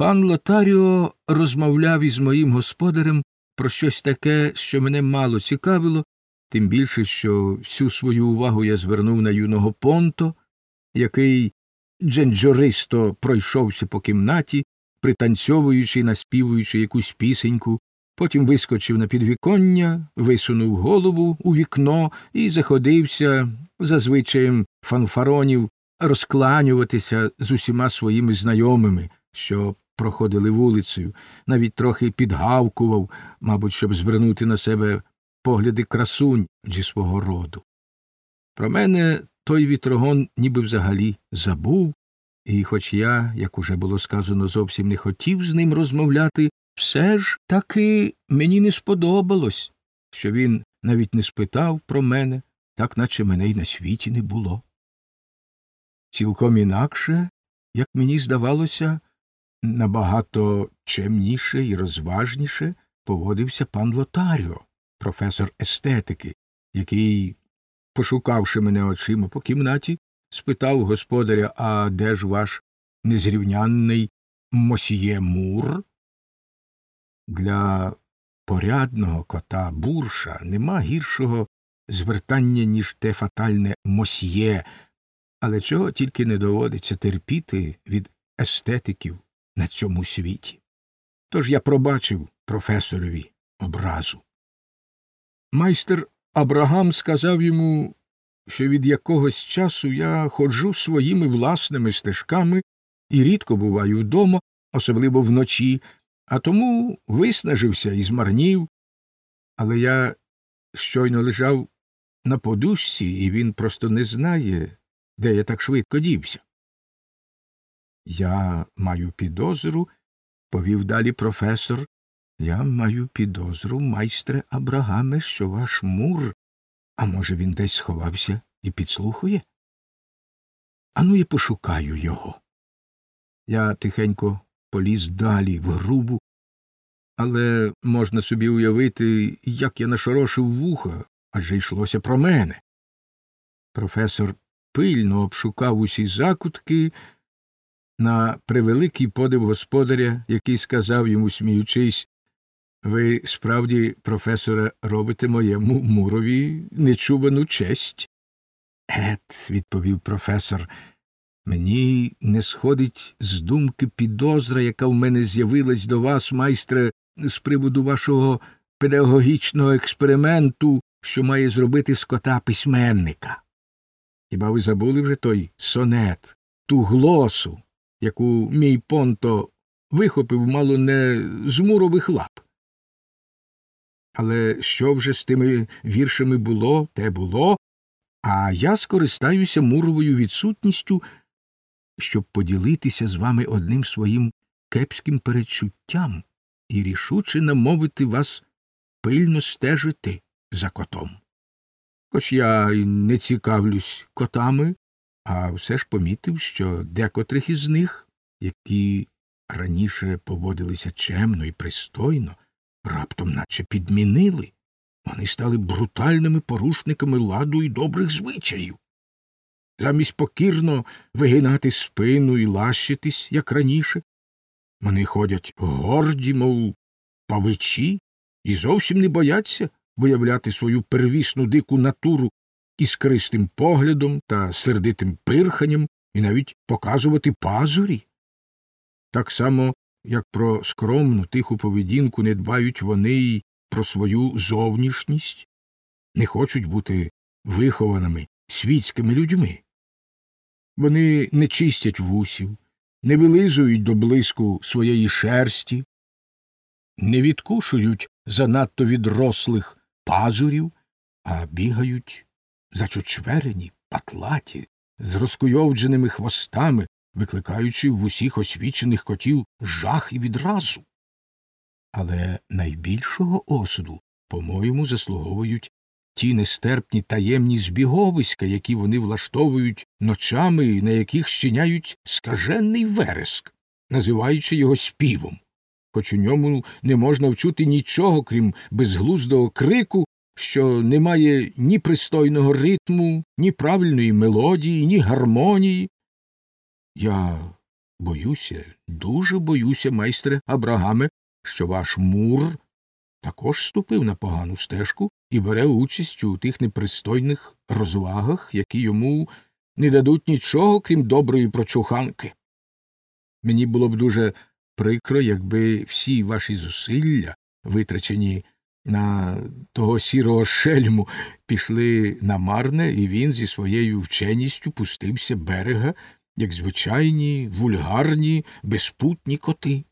Пан Лотаріо розмовляв із моїм господарем про щось таке, що мене мало цікавило, тим більше, що всю свою увагу я звернув на юного понто, який дженджористо пройшовся по кімнаті, пританцьовуючи наспівуючи якусь пісеньку, потім вискочив на підвіконня, висунув голову у вікно і заходився, за звичаєм фанфаронів, розкланюватися з усіма своїми знайомими, що проходили вулицею, навіть трохи підгавкував, мабуть, щоб звернути на себе погляди красунь зі свого роду. Про мене той вітрогон ніби взагалі забув, і, хоч я, як уже було сказано, зовсім не хотів з ним розмовляти, все ж таки мені не сподобалось, що він навіть не спитав про мене, так наче мене й на світі не було. Цілком інакше, як мені здавалося, набагато чемніше і розважніше поводився пан Лотаріо, професор естетики, який, пошукавши мене очима по кімнаті, спитав господаря, а де ж ваш незрівнянний мосьє Мур? Для порядного кота бурша нема гіршого звертання, ніж те фатальне мосьє, але чого тільки не доводиться терпіти від естетиків на цьому світі. Тож я пробачив професорові образу. Майстер Абрагам сказав йому, що від якогось часу я ходжу своїми власними стежками і рідко буваю вдома, особливо вночі, а тому виснажився і змарнів. Але я щойно лежав на подушці, і він просто не знає, де я так швидко дівся. Я маю підозру, повів далі професор, я маю підозру, майстре Абрагаме, що ваш мур, а може, він десь сховався і підслухує? Ану, я пошукаю його. Я тихенько поліз далі в грубу, але можна собі уявити, як я нашорошив вуха, адже йшлося про мене. Професор пильно обшукав усі закутки на превеликий подив господаря, який сказав йому, сміючись, ви справді, професоре, робите моєму мурові нечувану честь. Ет, відповів професор, мені не сходить з думки підозра, яка в мене з'явилась до вас, майстре, з приводу вашого педагогічного експерименту, що має зробити з кота письменника. Хіба ви забули вже той сонет, ту глосу, яку мій понто вихопив мало не з мурових лап? Але що вже з тими віршами було, те було, а я скористаюся муровою відсутністю, щоб поділитися з вами одним своїм кепським перечуттям і рішуче намовити вас пильно стежити за котом. Хоч я й не цікавлюсь котами, а все ж помітив, що декотрих із них, які раніше поводилися чемно і пристойно, раптом наче підмінили. Вони стали брутальними порушниками ладу і добрих звичаїв. Замість покірно вигинати спину і лащитись, як раніше, вони ходять горді, мов павичі, і зовсім не бояться виявляти свою первісну дику натуру іскристим поглядом та сердитим пирханням і навіть показувати пазурі. Так само, як про скромну тиху поведінку не дбають вони й про свою зовнішність, не хочуть бути вихованими світськими людьми. Вони не чистять вусів, не вилизують до блиску своєї шерсті, не відкушують занадто відрослих пазурів, а бігають зачучверені, патлаті, з розкуйовдженими хвостами, викликаючи в усіх освічених котів жах і відразу. Але найбільшого осуду, по-моєму, заслуговують ті нестерпні таємні збіговиська, які вони влаштовують ночами, і на яких щиняють скажений вереск, називаючи його співом, хоч у ньому не можна вчути нічого, крім безглуздого крику, що не має ні пристойного ритму, ні правильної мелодії, ні гармонії. Я Боюся, дуже боюся, майстре Абрагаме, що ваш мур також ступив на погану стежку і бере участь у тих непристойних розвагах, які йому не дадуть нічого, крім доброї прочуханки. Мені було б дуже прикро, якби всі ваші зусилля, витрачені на того сірого шельму, пішли на марне, і він зі своєю вченістю пустився берега, як звичайні, вульгарні, безпутні коти.